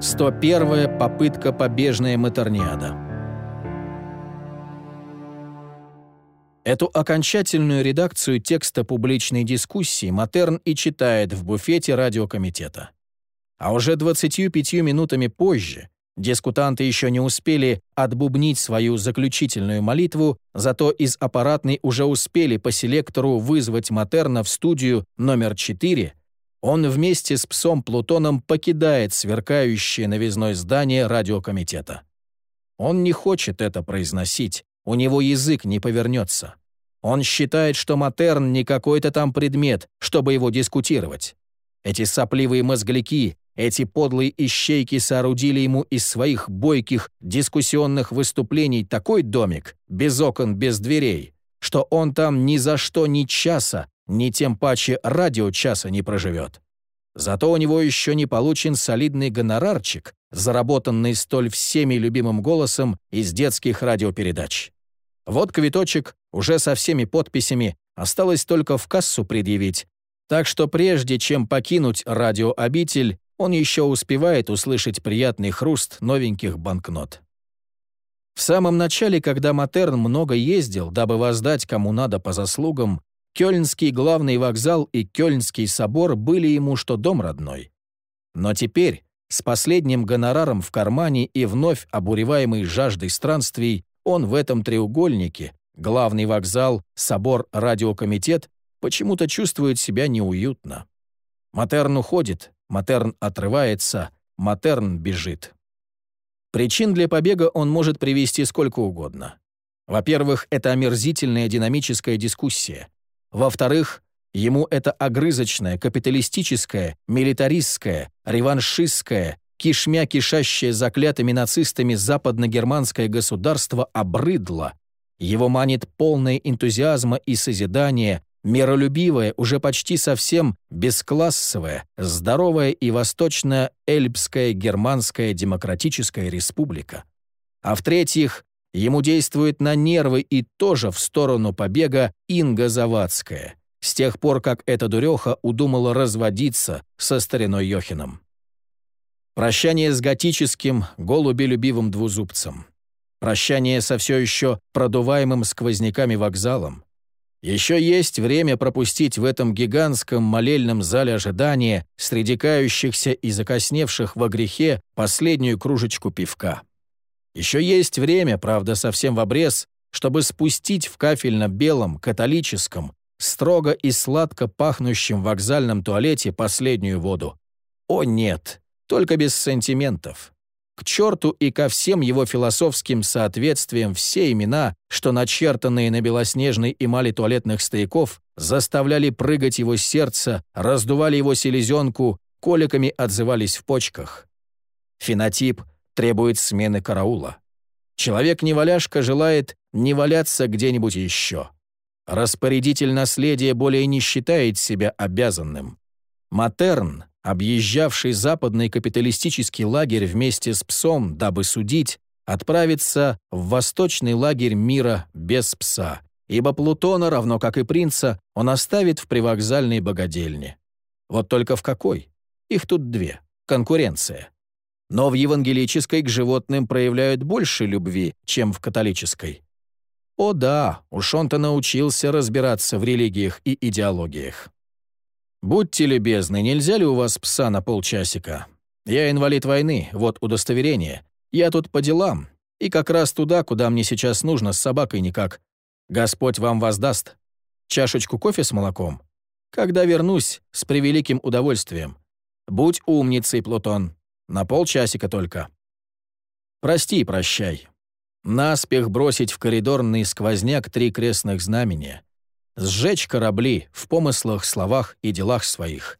101-я попытка побежная Матерниада. Эту окончательную редакцию текста публичной дискуссии Матерн и читает в буфете радиокомитета. А уже 25 минутами позже дискутанты еще не успели отбубнить свою заключительную молитву, зато из аппаратной уже успели по селектору вызвать Матерна в студию номер 4 он вместе с псом Плутоном покидает сверкающее новизной здание радиокомитета. Он не хочет это произносить, у него язык не повернется. Он считает, что Матерн не какой-то там предмет, чтобы его дискутировать. Эти сопливые мозгляки, эти подлые ищейки соорудили ему из своих бойких дискуссионных выступлений такой домик, без окон, без дверей, что он там ни за что ни часа ни тем паче радиочаса не проживет. Зато у него еще не получен солидный гонорарчик, заработанный столь всеми любимым голосом из детских радиопередач. Вот квиточек, уже со всеми подписями, осталось только в кассу предъявить. Так что прежде чем покинуть радиообитель, он еще успевает услышать приятный хруст новеньких банкнот. В самом начале, когда Матерн много ездил, дабы воздать кому надо по заслугам, Кёльнский главный вокзал и Кёльнский собор были ему что дом родной. Но теперь, с последним гонораром в кармане и вновь обуреваемый жаждой странствий, он в этом треугольнике, главный вокзал, собор, радиокомитет, почему-то чувствует себя неуютно. Матерн уходит, Матерн отрывается, Матерн бежит. Причин для побега он может привести сколько угодно. Во-первых, это омерзительная динамическая дискуссия. Во-вторых, ему это огрызочное, капиталистическое, милитаристское, реваншистское, кишмя кишащее заклятыми нацистами западно-германское государство обрыдло. Его манит полное энтузиазма и созидания, миролюбивая, уже почти совсем бесклассовая, здоровая и восточная эльбская германская демократическая республика. А в-третьих, Ему действует на нервы и тоже в сторону побега Инга Завадская, с тех пор, как эта дуреха удумала разводиться со стариной Йохином. Прощание с готическим, голубелюбивым двузубцем. Прощание со все еще продуваемым сквозняками вокзалом. Еще есть время пропустить в этом гигантском молельном зале ожидания среди кающихся и закосневших во грехе последнюю кружечку пивка. Еще есть время, правда, совсем в обрез, чтобы спустить в кафельно-белом, католическом, строго и сладко пахнущем вокзальном туалете последнюю воду. О нет, только без сантиментов. К черту и ко всем его философским соответствиям все имена, что начертанные на белоснежной эмали туалетных стояков, заставляли прыгать его сердце, раздували его селезенку, коликами отзывались в почках. Фенотип требует смены караула. Человек-неваляшка желает не валяться где-нибудь еще. Распорядитель наследия более не считает себя обязанным. Матерн, объезжавший западный капиталистический лагерь вместе с псом, дабы судить, отправится в восточный лагерь мира без пса, ибо Плутона, равно как и принца, он оставит в привокзальной богадельне. Вот только в какой? Их тут две. Конкуренция но в евангелической к животным проявляют больше любви, чем в католической. О да, уж он-то научился разбираться в религиях и идеологиях. «Будьте любезны, нельзя ли у вас пса на полчасика? Я инвалид войны, вот удостоверение. Я тут по делам, и как раз туда, куда мне сейчас нужно, с собакой никак. Господь вам воздаст. Чашечку кофе с молоком? Когда вернусь, с превеликим удовольствием. Будь умницей, Плутон. На полчасика только. Прости, прощай. Наспех бросить в коридорный сквозняк три крестных знамения. Сжечь корабли в помыслах, словах и делах своих.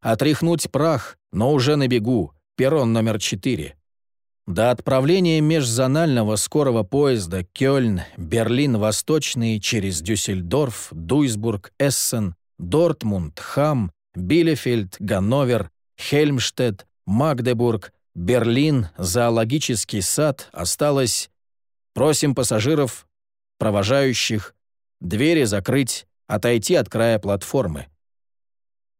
Отряхнуть прах, но уже на бегу, перрон номер четыре. До отправления межзонального скорого поезда Кёльн, Берлин Восточный через Дюссельдорф, Дуйсбург, Эссен, Дортмунд, Хам, Билефельд, Ганновер, Хельмштедт, Магдебург, Берлин, зоологический сад осталось... Просим пассажиров, провожающих, двери закрыть, отойти от края платформы.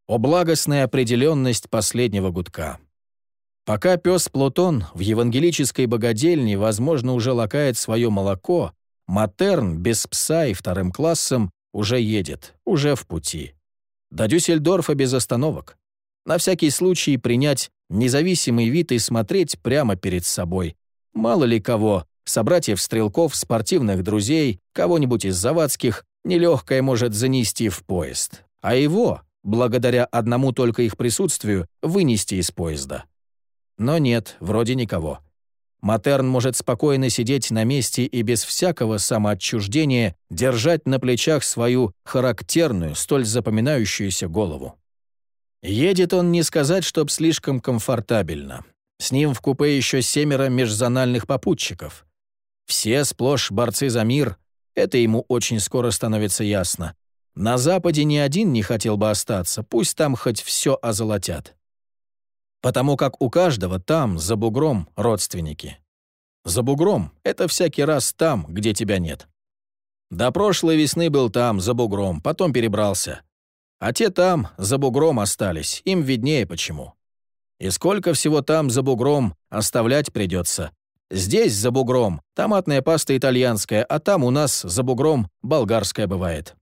О благостная определенность последнего гудка. Пока пес Плутон в евангелической богадельне, возможно, уже лакает свое молоко, Матерн без пса и вторым классом уже едет, уже в пути. До Дюссельдорфа без остановок. На всякий случай принять независимый вид и смотреть прямо перед собой. Мало ли кого, собратьев-стрелков, спортивных друзей, кого-нибудь из завадских, нелегкое может занести в поезд. А его, благодаря одному только их присутствию, вынести из поезда. Но нет, вроде никого. Матерн может спокойно сидеть на месте и без всякого самоотчуждения держать на плечах свою характерную, столь запоминающуюся голову. Едет он не сказать, чтоб слишком комфортабельно. С ним в купе еще семеро межзональных попутчиков. Все сплошь борцы за мир, это ему очень скоро становится ясно. На Западе ни один не хотел бы остаться, пусть там хоть все озолотят потому как у каждого там, за бугром, родственники. За бугром — это всякий раз там, где тебя нет. До прошлой весны был там, за бугром, потом перебрался. А те там, за бугром остались, им виднее почему. И сколько всего там, за бугром, оставлять придется. Здесь, за бугром, томатная паста итальянская, а там у нас, за бугром, болгарская бывает.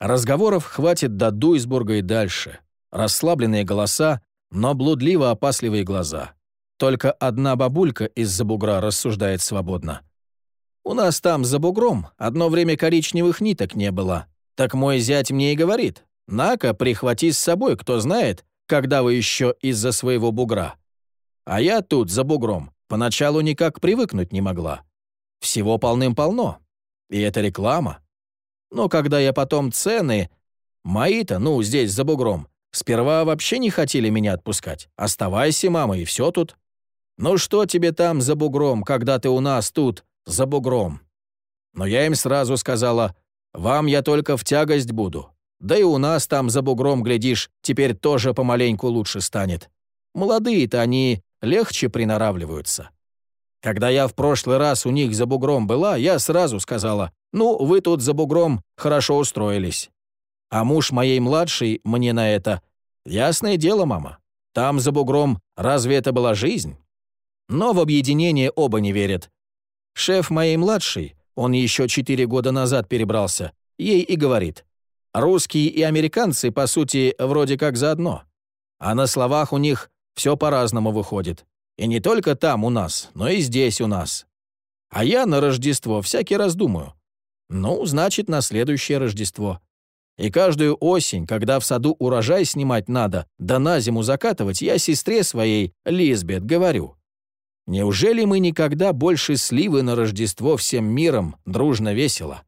Разговоров хватит до Дуйсбурга и дальше. Расслабленные голоса, но блудливо-опасливые глаза. Только одна бабулька из-за бугра рассуждает свободно. «У нас там за бугром одно время коричневых ниток не было. Так мой зять мне и говорит, «На-ка, прихвати с собой, кто знает, когда вы еще из-за своего бугра». А я тут, за бугром, поначалу никак привыкнуть не могла. Всего полным-полно. И это реклама. Но когда я потом цены... Мои-то, ну, здесь, за бугром, Сперва вообще не хотели меня отпускать. Оставайся, мама, и все тут. Ну что тебе там за бугром, когда ты у нас тут за бугром? Но я им сразу сказала, вам я только в тягость буду. Да и у нас там за бугром, глядишь, теперь тоже помаленьку лучше станет. Молодые-то они легче приноравливаются. Когда я в прошлый раз у них за бугром была, я сразу сказала, ну, вы тут за бугром хорошо устроились. А муж моей младшей мне на это «Ясное дело, мама. Там, за бугром, разве это была жизнь?» Но в объединение оба не верят. Шеф моей младшей, он еще четыре года назад перебрался, ей и говорит. Русские и американцы, по сути, вроде как заодно. А на словах у них все по-разному выходит. И не только там у нас, но и здесь у нас. А я на Рождество всякий раз думаю. Ну, значит, на следующее Рождество. И каждую осень, когда в саду урожай снимать надо, да на зиму закатывать, я сестре своей, Лизбет, говорю. Неужели мы никогда больше сливы на Рождество всем миром дружно весело?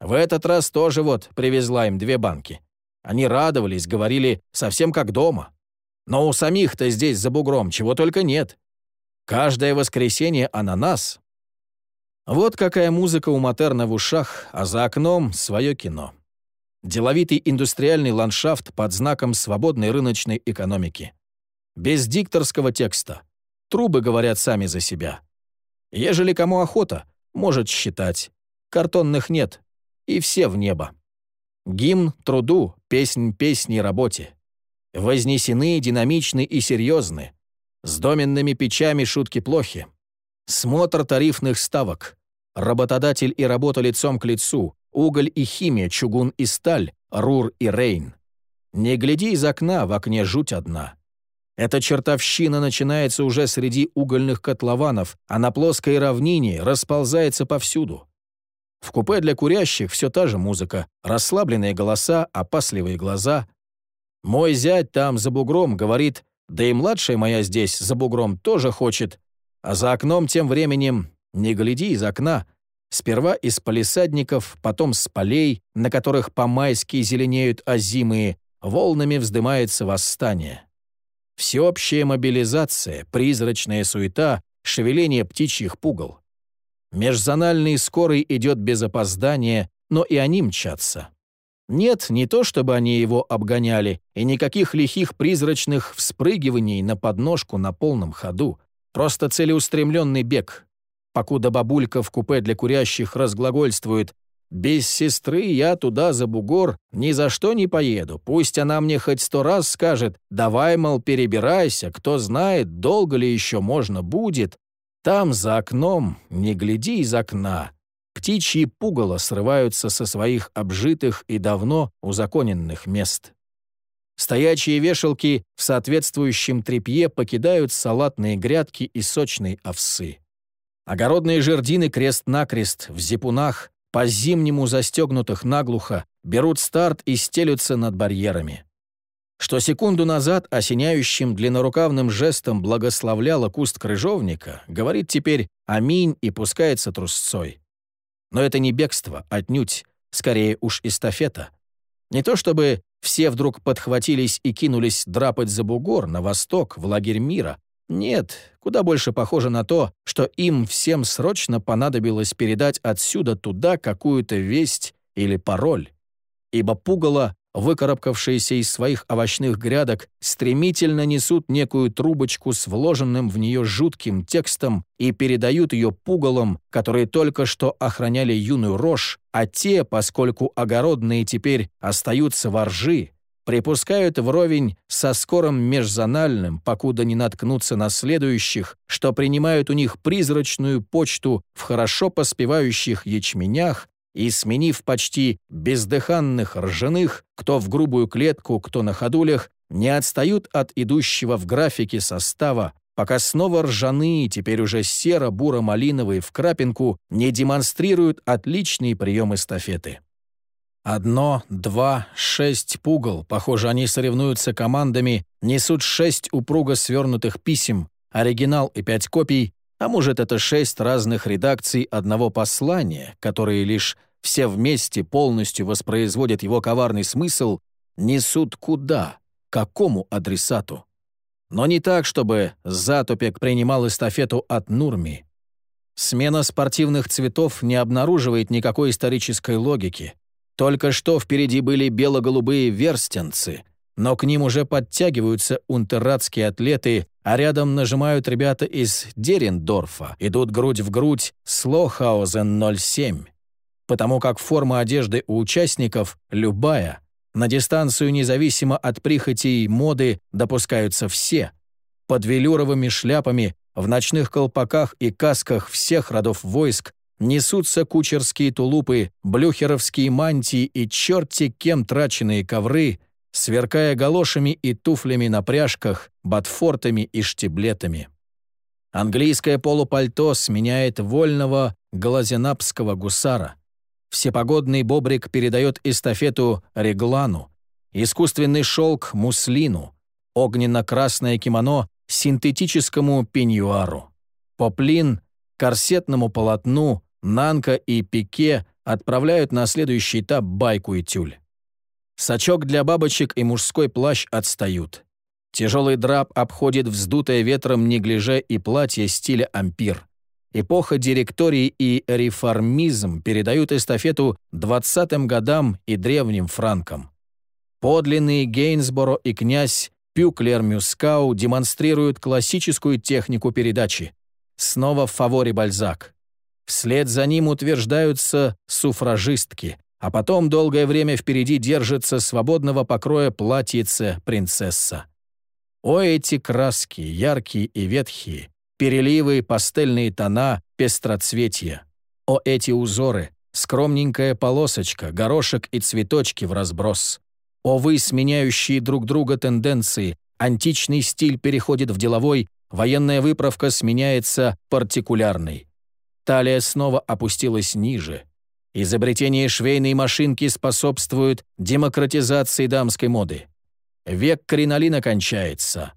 В этот раз тоже вот привезла им две банки. Они радовались, говорили, совсем как дома. Но у самих-то здесь за бугром чего только нет. Каждое воскресенье ананас. Вот какая музыка у Матерна в ушах, а за окном свое кино деловитый индустриальный ландшафт под знаком свободной рыночной экономики. Без дикторского текста. Трубы говорят сами за себя. Ежели кому охота, может считать. Картонных нет. И все в небо. Гимн труду, песнь песни работе. Вознесены, динамичны и серьезны. С доменными печами шутки плохи. Смотр тарифных ставок. Работодатель и работа лицом к лицу уголь и химия, чугун и сталь, рур и рейн. Не гляди из окна, в окне жуть одна. Эта чертовщина начинается уже среди угольных котлованов, а на плоской равнине расползается повсюду. В купе для курящих все та же музыка, расслабленные голоса, опасливые глаза. Мой зять там за бугром говорит, да и младшая моя здесь за бугром тоже хочет, а за окном тем временем не гляди из окна, Сперва из палисадников, потом с полей, на которых по-майски зеленеют озимые, волнами вздымается восстание. Всеобщая мобилизация, призрачная суета, шевеление птичьих пугал. Межзональный скорый идет без опоздания, но и они мчатся. Нет, не то чтобы они его обгоняли, и никаких лихих призрачных вспрыгиваний на подножку на полном ходу. Просто целеустремленный бег, покуда бабулька в купе для курящих разглагольствует без сестры я туда за бугор ни за что не поеду. Пусть она мне хоть сто раз скажет, давай, мол, перебирайся, кто знает, долго ли еще можно будет. Там, за окном, не гляди из окна. Птичьи пугало срываются со своих обжитых и давно узаконенных мест. Стоячие вешалки в соответствующем тряпье покидают салатные грядки и сочные овсы. Огородные жердины крест-накрест в зипунах, по-зимнему застегнутых наглухо, берут старт и стелются над барьерами. Что секунду назад осеняющим длиннорукавным жестом благословляла куст крыжовника, говорит теперь «Аминь» и пускается трусцой. Но это не бегство, отнюдь, скорее уж эстафета. Не то чтобы все вдруг подхватились и кинулись драпать за бугор на восток, в лагерь мира. Нет, куда больше похоже на то, что им всем срочно понадобилось передать отсюда туда какую-то весть или пароль. Ибо пугало, выкарабкавшиеся из своих овощных грядок, стремительно несут некую трубочку с вложенным в нее жутким текстом и передают ее пугалам, которые только что охраняли юную рожь, а те, поскольку огородные теперь остаются во ржи, припускают вровень со скорым межзональным, покуда не наткнутся на следующих, что принимают у них призрачную почту в хорошо поспевающих ячменях и, сменив почти бездыханных ржаных, кто в грубую клетку, кто на ходулях, не отстают от идущего в графике состава, пока снова ржаные, теперь уже серо-буро-малиновые в крапинку, не демонстрируют отличные приемы эстафеты. Одно, два, шесть пугал, похоже, они соревнуются командами, несут шесть упруго свернутых писем, оригинал и пять копий, а может, это шесть разных редакций одного послания, которые лишь все вместе полностью воспроизводят его коварный смысл, несут куда, какому адресату. Но не так, чтобы Затопек принимал эстафету от Нурми. Смена спортивных цветов не обнаруживает никакой исторической логики. Только что впереди были бело-голубые верстенцы, но к ним уже подтягиваются унтеррадские атлеты, а рядом нажимают ребята из Дерендорфа, идут грудь в грудь с Лохаузен 07 потому как форма одежды у участников любая. На дистанцию независимо от прихотей моды допускаются все. Под велюровыми шляпами, в ночных колпаках и касках всех родов войск несутся кучерские тулупы, блюхеровские мантии и черти кем траченные ковры, сверкая галошами и туфлями на пряжках, ботфортами и штиблетами. Английское полупальто сменяет вольного глазенапского гусара. Всепогодный бобрик передает эстафету реглану, искусственный шелк — муслину, огненно-красное кимоно — синтетическому пеньюару. Поплин — корсетному полотну, нанка и пике отправляют на следующий этап байку и тюль. Сачок для бабочек и мужской плащ отстают. Тяжелый драп обходит вздутое ветром неглиже и платье стиля ампир. Эпоха директории и реформизм передают эстафету 20-м годам и древним франкам. Подлинные Гейнсборо и князь Пюклер Мюскау демонстрируют классическую технику передачи. Снова в фаворе Бальзак. Вслед за ним утверждаются суфражистки, а потом долгое время впереди держится свободного покроя платьице принцесса. О, эти краски, яркие и ветхие, переливы, пастельные тона, пестроцветья. О, эти узоры, скромненькая полосочка, горошек и цветочки в разброс. О, вы, сменяющие друг друга тенденции, античный стиль переходит в деловой, военная выправка сменяется партикулярной. Талия снова опустилась ниже. Изобретение швейной машинки способствует демократизации дамской моды. Век кринолина кончается.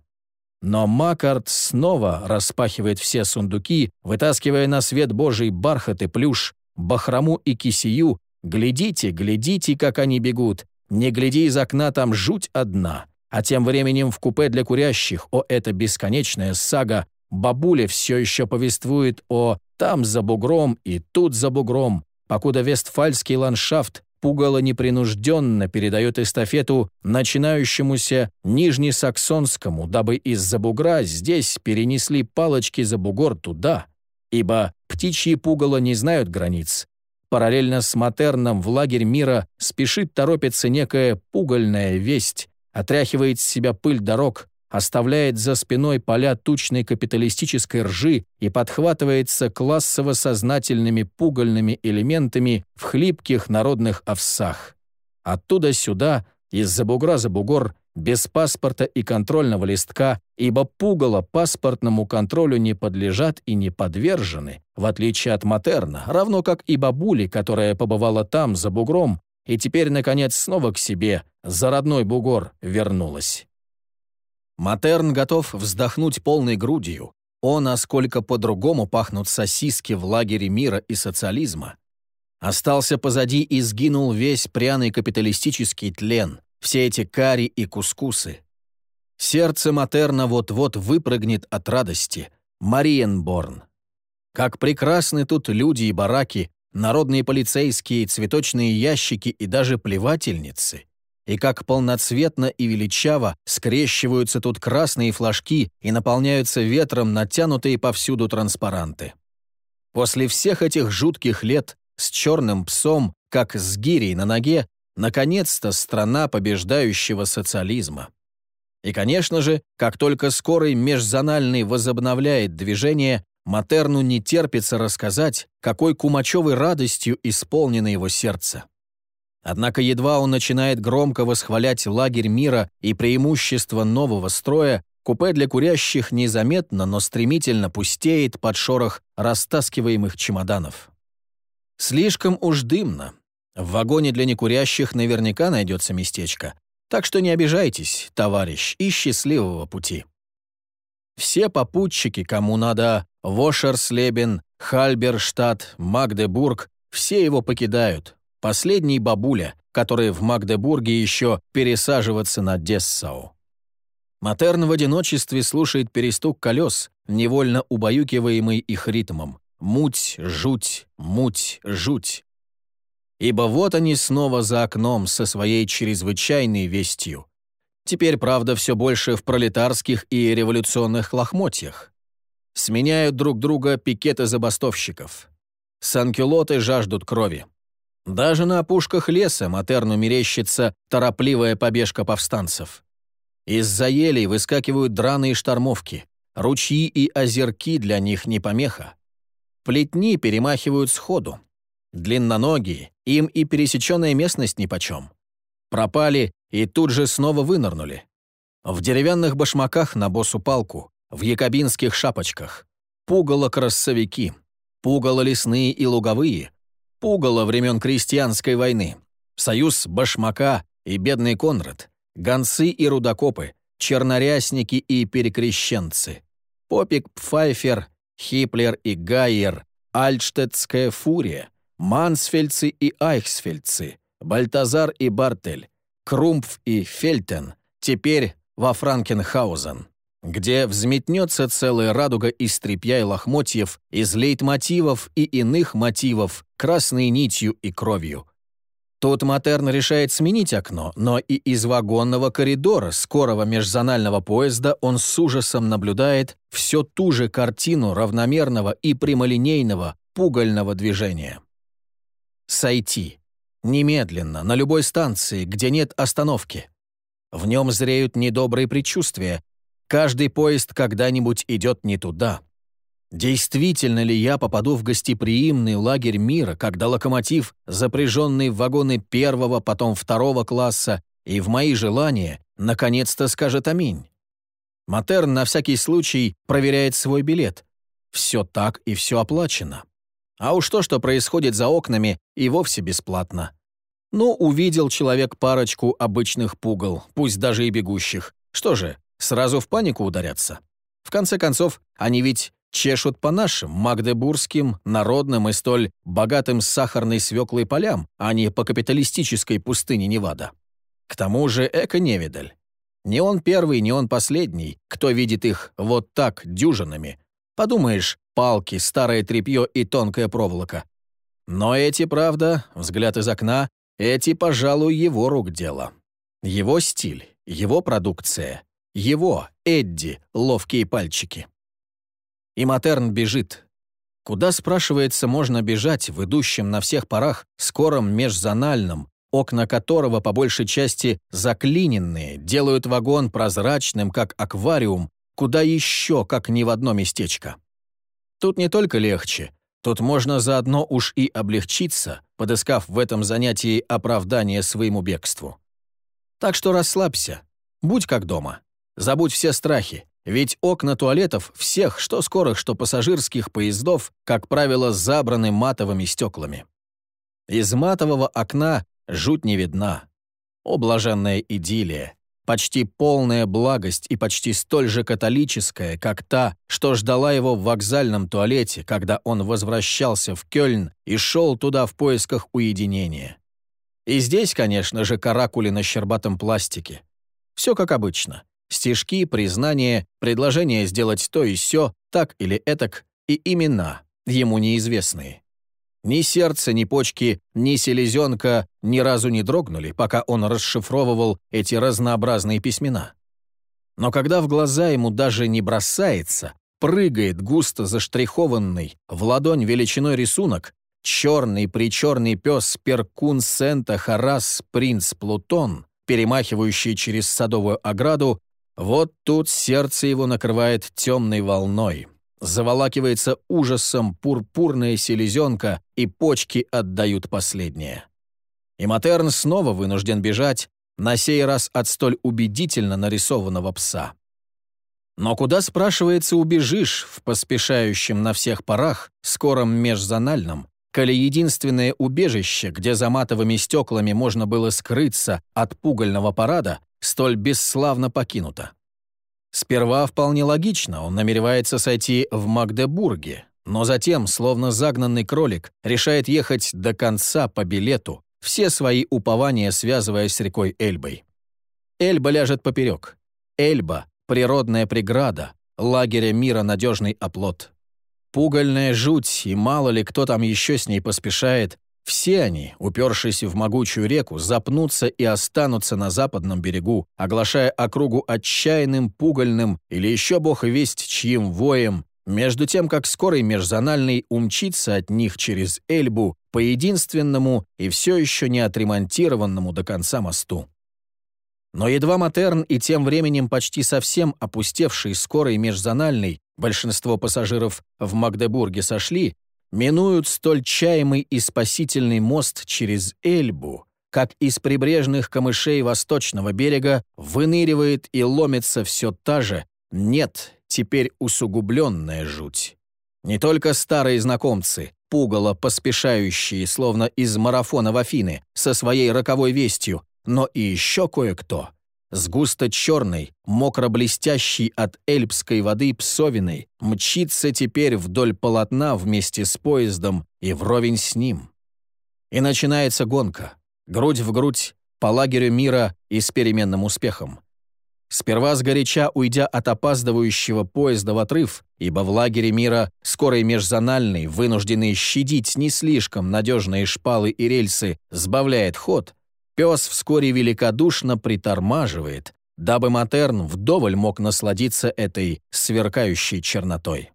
Но Маккарт снова распахивает все сундуки, вытаскивая на свет Божий бархат и плюш, бахрому и кисию. Глядите, глядите, как они бегут. Не гляди из окна, там жуть одна. А тем временем в купе для курящих, о, это бесконечная сага, бабуля все еще повествует о «там за бугром» и «тут за бугром», покуда вестфальский ландшафт пугало непринужденно передает эстафету начинающемуся нижнесаксонскому, дабы из-за бугра здесь перенесли палочки за бугор туда, ибо птичьи пугало не знают границ. параллельно с Матерном в лагерь мира спешит торопится некая пугальная весть, отряхивает с себя пыль дорог, оставляет за спиной поля тучной капиталистической ржи и подхватывается классово-сознательными пугальными элементами в хлипких народных овсах. Оттуда сюда, из-за бугра за бугор, без паспорта и контрольного листка, ибо пугало паспортному контролю не подлежат и не подвержены, в отличие от Матерна, равно как и бабули, которая побывала там, за бугром, и теперь, наконец, снова к себе, за родной бугор, вернулась. Матерн готов вздохнуть полной грудью. О, насколько по-другому пахнут сосиски в лагере мира и социализма. Остался позади и сгинул весь пряный капиталистический тлен, все эти кари и кускусы. Сердце Матерна вот-вот выпрыгнет от радости. Мариенборн. Как прекрасны тут люди и бараки, народные полицейские, цветочные ящики и даже плевательницы и как полноцветно и величаво скрещиваются тут красные флажки и наполняются ветром натянутые повсюду транспаранты. После всех этих жутких лет с черным псом, как с гирей на ноге, наконец-то страна побеждающего социализма. И, конечно же, как только скорый межзональный возобновляет движение, Матерну не терпится рассказать, какой кумачевой радостью исполнено его сердце. Однако едва он начинает громко восхвалять лагерь мира и преимущества нового строя, купе для курящих незаметно, но стремительно пустеет под шорох растаскиваемых чемоданов. Слишком уж дымно. В вагоне для некурящих наверняка найдется местечко. Так что не обижайтесь, товарищ, и счастливого пути. Все попутчики, кому надо Вошерслебен, Хальберштадт, Магдебург, все его покидают, Последний бабуля, который в Магдебурге еще пересаживаться на Дессау. Матерн в одиночестве слушает перестук колес, невольно убаюкиваемый их ритмом. Муть, жуть, муть, жуть. Ибо вот они снова за окном со своей чрезвычайной вестью. Теперь, правда, все больше в пролетарских и революционных лохмотьях. Сменяют друг друга пикеты забастовщиков. Санкюлоты жаждут крови. Даже на опушках леса Матерну мерещится торопливая побежка повстанцев. Из-за елей выскакивают драные штормовки. Ручьи и озерки для них не помеха. Плетни перемахивают сходу. Длинноногие, им и пересеченная местность нипочем. Пропали и тут же снова вынырнули. В деревянных башмаках на босу палку, в якобинских шапочках. Пугало-красовики, пугало лесные и луговые, пугало времен крестьянской войны, союз Башмака и бедный Конрад, гонцы и рудокопы, чернорясники и перекрещенцы, Попик Пфайфер, Хиплер и Гайер, Альштетская фурия, Мансфельдцы и Айхсфельдцы, Бальтазар и Бартель, Крумпф и Фельтен, теперь во Франкенхаузен где взметнется целая радуга из тряпья и лохмотьев, из лейтмотивов и иных мотивов, красной нитью и кровью. Тут Матерн решает сменить окно, но и из вагонного коридора скорого межзонального поезда он с ужасом наблюдает всю ту же картину равномерного и прямолинейного пугального движения. Сойти. Немедленно, на любой станции, где нет остановки. В нем зреют недобрые предчувствия, Каждый поезд когда-нибудь идет не туда. Действительно ли я попаду в гостеприимный лагерь мира, когда локомотив, запряженный в вагоны первого, потом второго класса, и в мои желания, наконец-то скажет «Аминь». Матерн на всякий случай проверяет свой билет. Все так и все оплачено. А уж то, что происходит за окнами, и вовсе бесплатно. Ну, увидел человек парочку обычных пугал, пусть даже и бегущих. Что же, Сразу в панику ударятся. В конце концов, они ведь чешут по нашим, магдебургским, народным и столь богатым сахарной свеклой полям, а не по капиталистической пустыне Невада. К тому же эко-невидаль. Не он первый, не он последний, кто видит их вот так дюжинами. Подумаешь, палки, старое тряпье и тонкая проволока. Но эти, правда, взгляд из окна, эти, пожалуй, его рук дело. Его стиль, его продукция, его, Эдди, ловкие пальчики. И Матерн бежит. Куда, спрашивается, можно бежать в идущем на всех парах скором межзональном, окна которого по большей части заклиненные, делают вагон прозрачным, как аквариум, куда еще, как ни в одно местечко. Тут не только легче, тут можно заодно уж и облегчиться, подыскав в этом занятии оправдание своему бегству. Так что расслабься, будь как дома, забудь все страхи, ведь окна туалетов всех, что скорых, что пассажирских поездов, как правило, забраны матовыми стеклами. Из матового окна жуть не видна. О, блаженная идиллия! Почти полная благость и почти столь же католическая, как та, что ждала его в вокзальном туалете, когда он возвращался в Кёльн и шел туда в поисках уединения. И здесь, конечно же, каракули на щербатом пластике. Все как обычно. Стишки, признания, предложения сделать то и сё, так или этак, и имена, ему неизвестные. Ни сердце, ни почки, ни селезенка ни разу не дрогнули, пока он расшифровывал эти разнообразные письмена. Но когда в глаза ему даже не бросается, прыгает густо заштрихованный в ладонь величиной рисунок, черный-причерный пес Перкун Сента Харас Принц Плутон, перемахивающий через садовую ограду, вот тут сердце его накрывает темной волной. Заволакивается ужасом пурпурная селезенка, и почки отдают последнее. И Матерн снова вынужден бежать, на сей раз от столь убедительно нарисованного пса. Но куда, спрашивается, убежишь в поспешающем на всех парах скором межзональном, коли единственное убежище, где за матовыми стеклами можно было скрыться от пугального парада, столь бесславно покинуто. Сперва вполне логично, он намеревается сойти в Магдебурге, но затем, словно загнанный кролик, решает ехать до конца по билету, все свои упования связывая с рекой Эльбой. Эльба ляжет поперек. Эльба — природная преграда, лагеря мира надежный оплот. Пугальная жуть, и мало ли кто там еще с ней поспешает, все они, упершись в могучую реку, запнутся и останутся на западном берегу, оглашая округу отчаянным, пугальным или еще бог весть чьим воем, между тем, как скорый межзональный умчится от них через Эльбу по единственному и все еще не отремонтированному до конца мосту. Но едва Матерн и тем временем почти совсем опустевший скорый межзональный, большинство пассажиров в Магдебурге сошли, минуют столь чаемый и спасительный мост через Эльбу, как из прибрежных камышей восточного берега выныривает и ломится все та же, нет, теперь усугубленная жуть. Не только старые знакомцы, пугало поспешающие, словно из марафона в Афины, со своей роковой вестью, но и еще кое-кто — с густо-черной, мокро-блестящей от эльпской воды псовиной, мчится теперь вдоль полотна вместе с поездом и вровень с ним. И начинается гонка, грудь в грудь, по лагерю мира и с переменным успехом. Сперва сгоряча уйдя от опаздывающего поезда в отрыв, ибо в лагере мира скорый межзональный, вынужденный щадить не слишком надежные шпалы и рельсы, сбавляет ход, Пес вскоре великодушно притормаживает, дабы Матерн вдоволь мог насладиться этой сверкающей чернотой.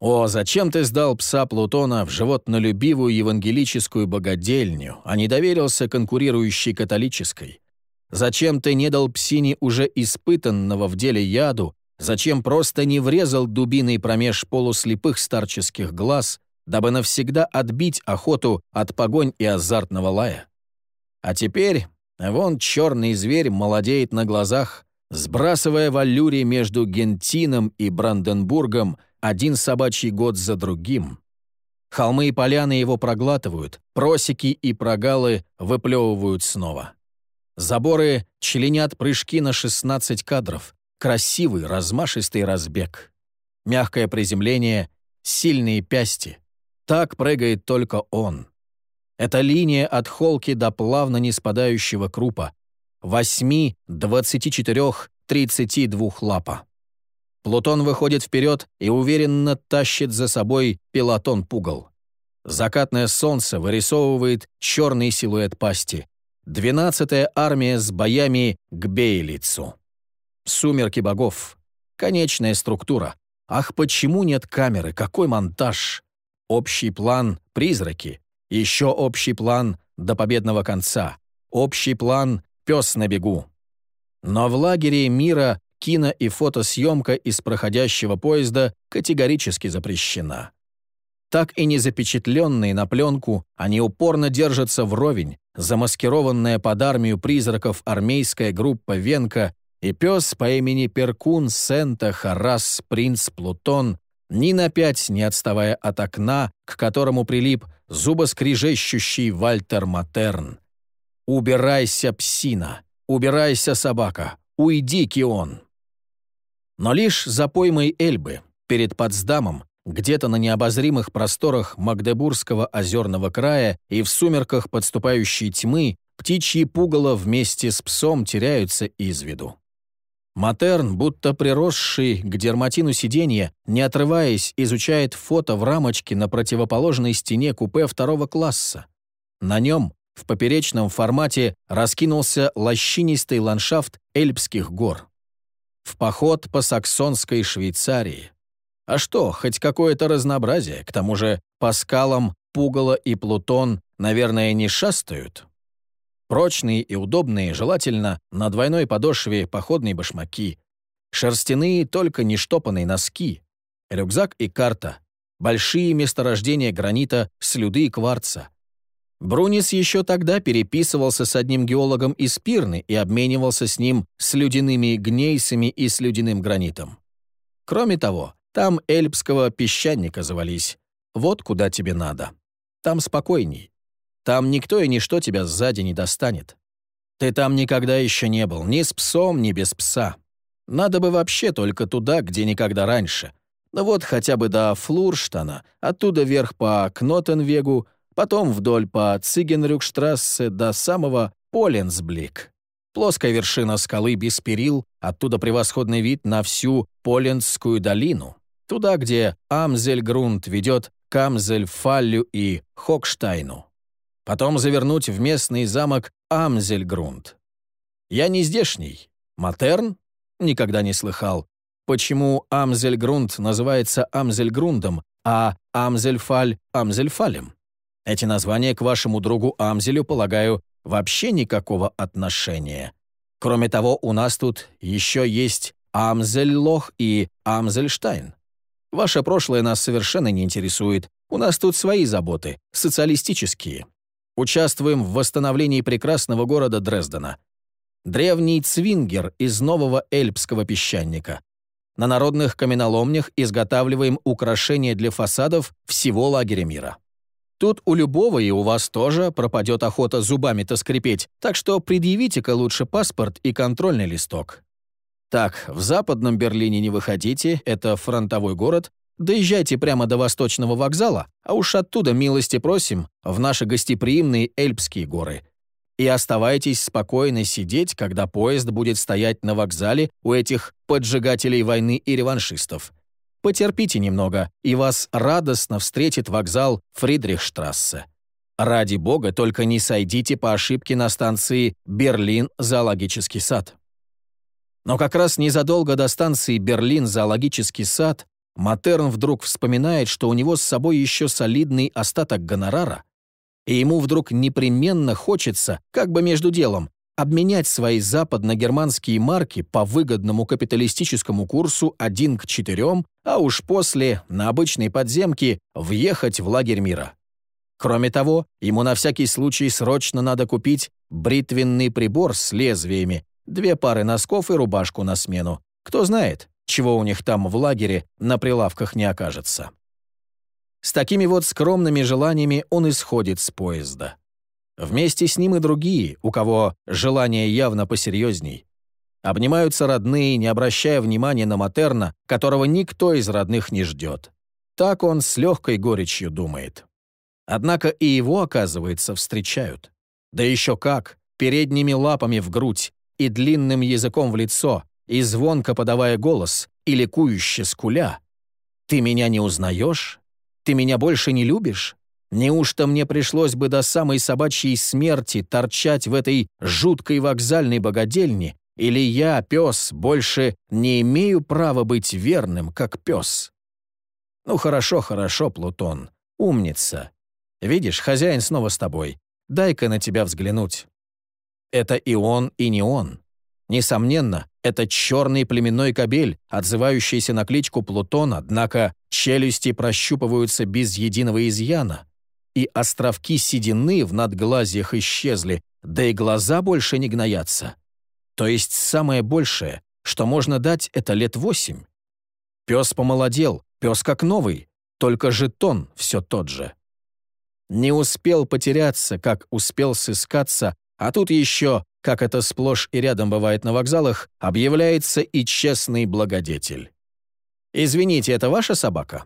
«О, зачем ты сдал пса Плутона в животнолюбивую евангелическую богадельню, а не доверился конкурирующей католической? Зачем ты не дал псине уже испытанного в деле яду, зачем просто не врезал дубиной промеж полуслепых старческих глаз, дабы навсегда отбить охоту от погонь и азартного лая? А теперь вон черный зверь молодеет на глазах, сбрасывая в аллюре между Гентином и Бранденбургом один собачий год за другим. Холмы и поляны его проглатывают, просеки и прогалы выплевывают снова. Заборы членят прыжки на 16 кадров, красивый размашистый разбег. Мягкое приземление, сильные пясти. Так прыгает только он. Это линия от холки до плавно не спадающего крупа. Восьми, двадцати четырех, тридцати двух лапа. Плутон выходит вперед и уверенно тащит за собой пилотон пугал. Закатное солнце вырисовывает черный силуэт пасти. Двенадцатая армия с боями к Бейлицу. Сумерки богов. Конечная структура. Ах, почему нет камеры? Какой монтаж? Общий план — призраки. Еще общий план — до победного конца. Общий план — пес на бегу. Но в лагере мира кино- и фотосъемка из проходящего поезда категорически запрещена. Так и не запечатленные на пленку, они упорно держатся вровень, замаскированная под армию призраков армейская группа Венка и пес по имени Перкун Сента Харас Принц Плутон, ни на пять не отставая от окна, к которому прилип зубоскрежещущий Вальтер Матерн. «Убирайся, псина! Убирайся, собака! Уйди, Кион!» Но лишь за поймой Эльбы, перед Потсдамом, где-то на необозримых просторах Магдебургского озерного края и в сумерках подступающей тьмы птичьи пугало вместе с псом теряются из виду. Матерн, будто приросший к дерматину сиденья, не отрываясь, изучает фото в рамочке на противоположной стене купе второго класса. На нем, в поперечном формате, раскинулся лощинистый ландшафт Эльпских гор в поход по саксонской Швейцарии. А что, хоть какое-то разнообразие, к тому же по скалам Пугало и Плутон, наверное, не шастают. Прочные и удобные, желательно на двойной подошве походные башмаки, шерстяные, только не штопанные носки, рюкзак и карта, большие месторождения гранита, слюды и кварца, Брунис еще тогда переписывался с одним геологом из Пирны и обменивался с ним слюдяными гнейсами и слюдяным гранитом. Кроме того, там эльпского песчаника завались. Вот куда тебе надо. Там спокойней. Там никто и ничто тебя сзади не достанет. Ты там никогда еще не был, ни с псом, ни без пса. Надо бы вообще только туда, где никогда раньше. Ну вот хотя бы до Флурштана, оттуда вверх по Кнотенвегу, потом вдоль по Цигенрюкштрассе до самого Поленсблик. Плоская вершина скалы без перил, оттуда превосходный вид на всю Поленскую долину, туда, где Амзельгрунд ведет к Амзельфаллю и Хокштайну. Потом завернуть в местный замок Амзельгрунд. Я не здешний. Матерн? Никогда не слыхал. Почему Амзельгрунд называется Амзельгрундом, а Амзельфаль — Амзельфалем? Эти названия к вашему другу Амзелю, полагаю, вообще никакого отношения. Кроме того, у нас тут еще есть Амзельлох и Амзельштайн. Ваше прошлое нас совершенно не интересует. У нас тут свои заботы, социалистические. Участвуем в восстановлении прекрасного города Дрездена. Древний цвингер из нового эльпского песчаника. На народных каменоломнях изготавливаем украшения для фасадов всего лагеря мира. Тут у любого и у вас тоже пропадет охота зубами-то скрипеть, так что предъявите-ка лучше паспорт и контрольный листок. Так, в западном Берлине не выходите, это фронтовой город, доезжайте прямо до Восточного вокзала, а уж оттуда милости просим в наши гостеприимные Эльпские горы. И оставайтесь спокойно сидеть, когда поезд будет стоять на вокзале у этих поджигателей войны и реваншистов. Потерпите немного, и вас радостно встретит вокзал Фридрихштрассе. Ради бога, только не сойдите по ошибке на станции Берлин-зоологический сад. Но как раз незадолго до станции Берлин-зоологический сад Матерн вдруг вспоминает, что у него с собой еще солидный остаток гонорара, и ему вдруг непременно хочется, как бы между делом, обменять свои западно-германские марки по выгодному капиталистическому курсу 1 к 4, а уж после, на обычной подземке, въехать в лагерь мира. Кроме того, ему на всякий случай срочно надо купить бритвенный прибор с лезвиями, две пары носков и рубашку на смену. Кто знает, чего у них там в лагере на прилавках не окажется. С такими вот скромными желаниями он исходит с поезда. Вместе с ним и другие, у кого желание явно посерьезней. Обнимаются родные, не обращая внимания на Матерна, которого никто из родных не ждет. Так он с легкой горечью думает. Однако и его, оказывается, встречают. Да еще как, передними лапами в грудь и длинным языком в лицо, и звонко подавая голос, и ликующе скуля. «Ты меня не узнаешь? Ты меня больше не любишь? Неужто мне пришлось бы до самой собачьей смерти торчать в этой жуткой вокзальной богадельне, Или я, пес, больше не имею права быть верным, как пес? Ну хорошо, хорошо, Плутон. Умница. Видишь, хозяин снова с тобой. Дай-ка на тебя взглянуть. Это и он, и не он. Несомненно, это черный племенной кобель, отзывающийся на кличку Плутон, однако челюсти прощупываются без единого изъяна, и островки седины в надглазьях исчезли, да и глаза больше не гноятся. То есть самое большее, что можно дать, это лет восемь. Пес помолодел, пес как новый, только жетон все тот же. Не успел потеряться, как успел сыскаться, а тут еще, как это сплошь и рядом бывает на вокзалах, объявляется и честный благодетель. «Извините, это ваша собака?»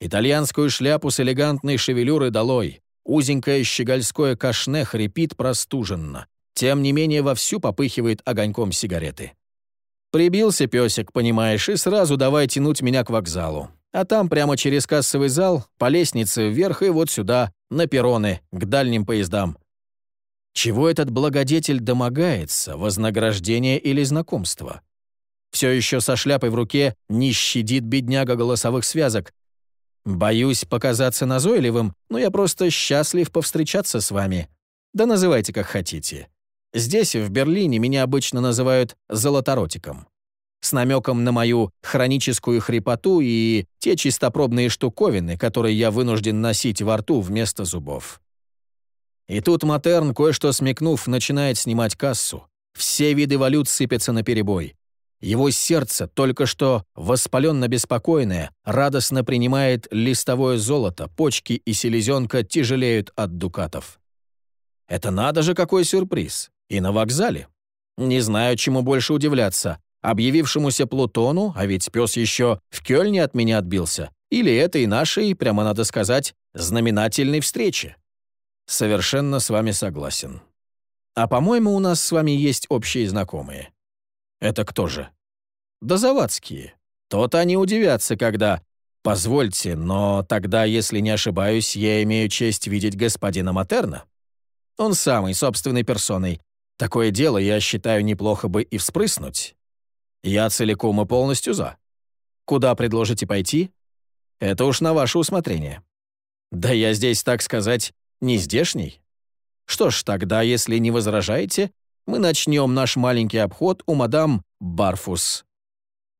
Итальянскую шляпу с элегантной шевелюрой долой, узенькое щегольское кашне хрипит простуженно, тем не менее вовсю попыхивает огоньком сигареты. Прибился песик, понимаешь, и сразу давай тянуть меня к вокзалу. А там прямо через кассовый зал, по лестнице вверх и вот сюда, на перроны, к дальним поездам. Чего этот благодетель домогается, вознаграждение или знакомство? Все еще со шляпой в руке не щадит бедняга голосовых связок. Боюсь показаться назойливым, но я просто счастлив повстречаться с вами. Да называйте как хотите. Здесь, в Берлине, меня обычно называют «золоторотиком» с намеком на мою хроническую хрипоту и те чистопробные штуковины, которые я вынужден носить во рту вместо зубов. И тут Матерн, кое-что смекнув, начинает снимать кассу. Все виды валют сыпятся на перебой. Его сердце, только что воспаленно-беспокойное, радостно принимает листовое золото, почки и селезенка тяжелеют от дукатов. Это надо же какой сюрприз! И на вокзале. Не знаю, чему больше удивляться, объявившемуся Плутону, а ведь пес еще в Кёльне от меня отбился, или этой нашей, прямо надо сказать, знаменательной встрече. Совершенно с вами согласен. А по-моему, у нас с вами есть общие знакомые. Это кто же? Да завадские. То-то они удивятся, когда... Позвольте, но тогда, если не ошибаюсь, я имею честь видеть господина Матерна. Он самый, собственной персоной. Такое дело, я считаю, неплохо бы и вспрыснуть. Я целиком и полностью за. Куда предложите пойти? Это уж на ваше усмотрение. Да я здесь, так сказать, не здешний. Что ж, тогда, если не возражаете, мы начнем наш маленький обход у мадам Барфус.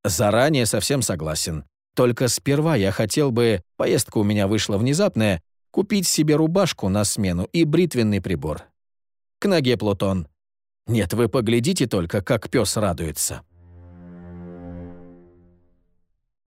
Заранее совсем согласен. Только сперва я хотел бы, поездка у меня вышла внезапная, купить себе рубашку на смену и бритвенный прибор. К ноге Плутон. Нет, вы поглядите только, как пес радуется.